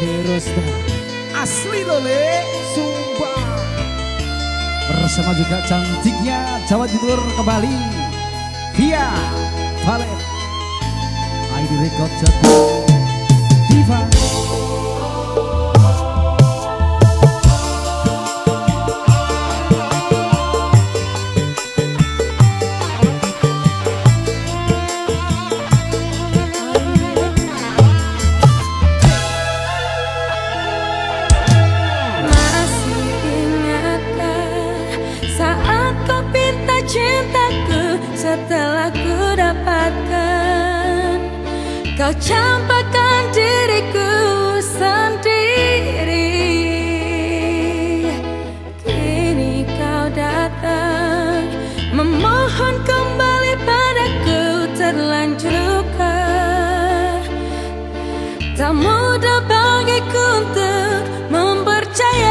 Derosta Asli lole Sumpah. Bersama juga cantiknya Jawa Timur kembali. Via Valet. ID Record Jatuh Diva cintaku setelah ku dapatkan. Kau campakan diriku sendiri. Kini kau datang Memohon kembali padaku terlanjur luka Tak mudah bagiku untuk mempercaya